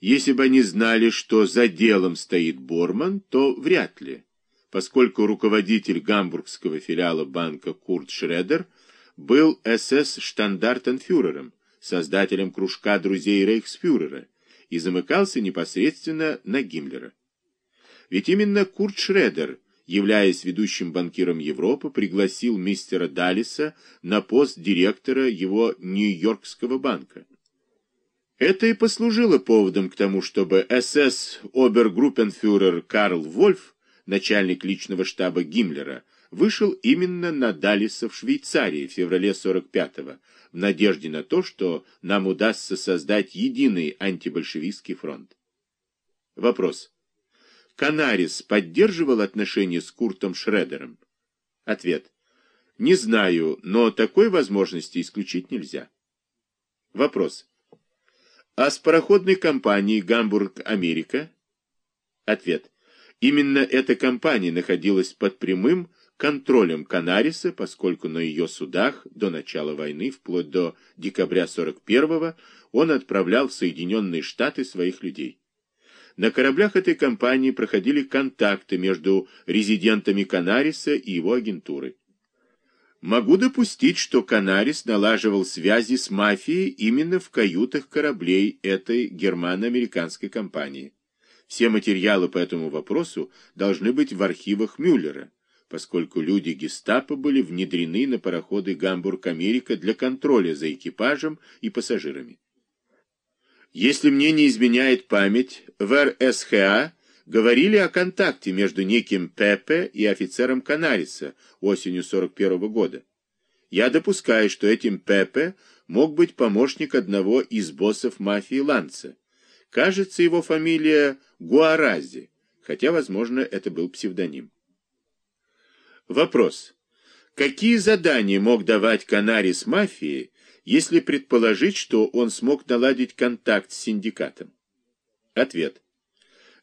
Если бы они знали, что за делом стоит Борман, то вряд ли, поскольку руководитель гамбургского филиала банка Курт Шредер был СС-штандартенфюрером, создателем кружка друзей рейхсфюрера, и замыкался непосредственно на Гиммлера. Ведь именно Курт Шредер, являясь ведущим банкиром Европы, пригласил мистера Даллиса на пост директора его Нью-Йоркского банка. Это и послужило поводом к тому, чтобы СС-обергруппенфюрер Карл Вольф, начальник личного штаба Гиммлера, вышел именно на Далиса в Швейцарии в феврале 45-го, в надежде на то, что нам удастся создать единый антибольшевистский фронт. Вопрос. Канарис поддерживал отношения с Куртом Шредером? Ответ. Не знаю, но такой возможности исключить нельзя. Вопрос. А с пароходной компанией «Гамбург-Америка»? Ответ. Именно эта компания находилась под прямым контролем Канариса, поскольку на ее судах до начала войны, вплоть до декабря 41-го, он отправлял в Соединенные Штаты своих людей. На кораблях этой компании проходили контакты между резидентами Канариса и его агентурой. Могу допустить, что Канарис налаживал связи с мафией именно в каютах кораблей этой германо-американской компании. Все материалы по этому вопросу должны быть в архивах Мюллера, поскольку люди гестапо были внедрены на пароходы Гамбург-Америка для контроля за экипажем и пассажирами. Если мне не изменяет память, в РСХА говорили о контакте между неким Пепе и офицером Канариса осенью 41 -го года. Я допускаю, что этим Пепе мог быть помощник одного из боссов мафии Ланца. Кажется, его фамилия Гуарази, хотя, возможно, это был псевдоним. Вопрос. Какие задания мог давать Канарис мафии, если предположить, что он смог наладить контакт с синдикатом? Ответ.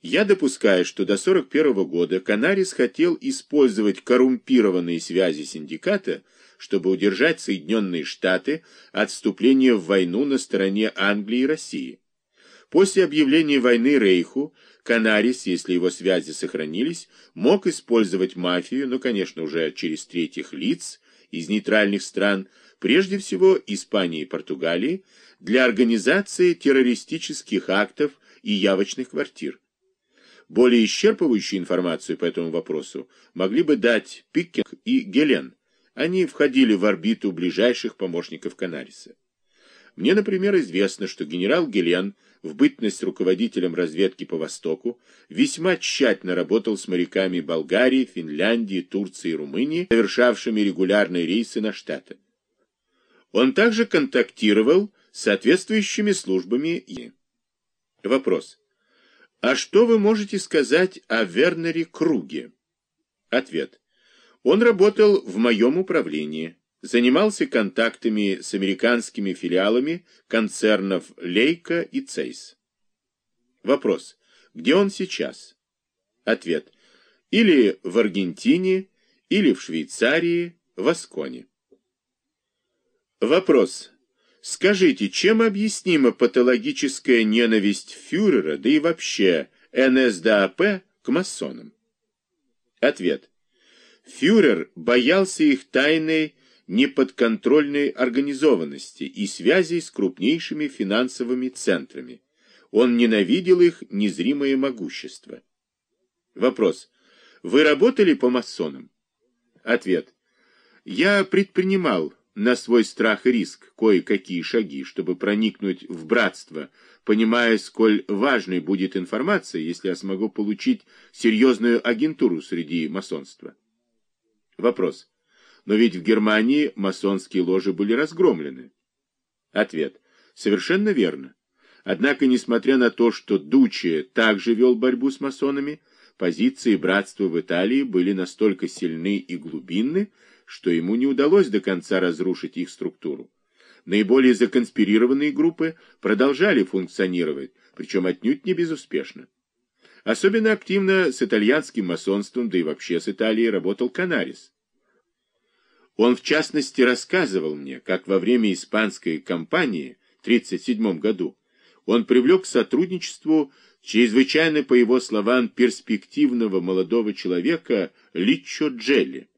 Я допускаю, что до 41 -го года Канарис хотел использовать коррумпированные связи синдиката, чтобы удержать Соединенные Штаты от вступления в войну на стороне Англии и России. После объявления войны Рейху Канарис, если его связи сохранились, мог использовать мафию, но, конечно, уже через третьих лиц из нейтральных стран, прежде всего Испании и Португалии, для организации террористических актов и явочных квартир. Более исчерпывающую информацию по этому вопросу могли бы дать Пиккинг и Гелен. Они входили в орбиту ближайших помощников Канариса. Мне, например, известно, что генерал Гелен в бытность руководителем разведки по Востоку весьма тщательно работал с моряками Болгарии, Финляндии, Турции и Румынии, совершавшими регулярные рейсы на Штаты. Он также контактировал с соответствующими службами. Вопрос. А что вы можете сказать о Вернере Круге? Ответ. Он работал в моем управлении, занимался контактами с американскими филиалами концернов Лейка и Цейс. Вопрос. Где он сейчас? Ответ. Или в Аргентине, или в Швейцарии, в Асконе. Вопрос. Скажите, чем объяснима патологическая ненависть фюрера, да и вообще НСДАП к масонам? Ответ. Фюрер боялся их тайной неподконтрольной организованности и связей с крупнейшими финансовыми центрами. Он ненавидел их незримое могущество. Вопрос. Вы работали по масонам? Ответ. Я предпринимал на свой страх и риск кое-какие шаги, чтобы проникнуть в братство, понимая, сколь важной будет информация, если я смогу получить серьезную агентуру среди масонства. Вопрос. Но ведь в Германии масонские ложи были разгромлены. Ответ. Совершенно верно. Однако, несмотря на то, что Дуче также вел борьбу с масонами, позиции братства в Италии были настолько сильны и глубинны, что ему не удалось до конца разрушить их структуру. Наиболее законспирированные группы продолжали функционировать, причем отнюдь не безуспешно. Особенно активно с итальянским масонством, да и вообще с Италией работал Канарис. Он, в частности, рассказывал мне, как во время испанской кампании в 1937 году он привлек к сотрудничеству чрезвычайно, по его словам, перспективного молодого человека Личо Джелли.